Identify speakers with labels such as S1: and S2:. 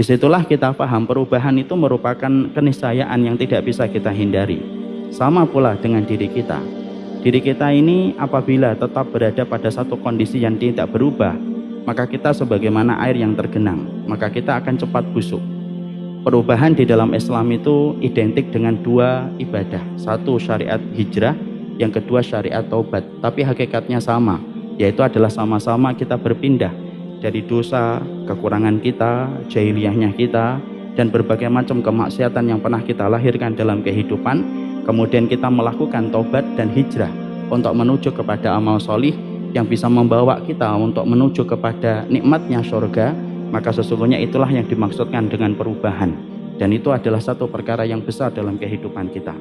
S1: Di situlah kita paham perubahan itu merupakan keniscayaan yang tidak bisa kita hindari. Sama pula dengan diri kita. Diri kita ini apabila tetap berada pada satu kondisi yang tidak berubah, maka kita sebagaimana air yang tergenang, maka kita akan cepat busuk. Perubahan di dalam Islam itu identik dengan dua ibadah. Satu syariat hijrah, yang kedua syariat taubat. Tapi hakikatnya sama, yaitu adalah sama-sama kita berpindah dari dosa, kekurangan kita, jahiliyahnya kita, dan berbagai macam kemaksiatan yang pernah kita lahirkan dalam kehidupan, kemudian kita melakukan tobat dan hijrah untuk menuju kepada amal solih yang bisa membawa kita untuk menuju kepada nikmatnya surga, maka sesungguhnya itulah yang dimaksudkan dengan perubahan. Dan itu adalah satu perkara yang besar dalam kehidupan kita.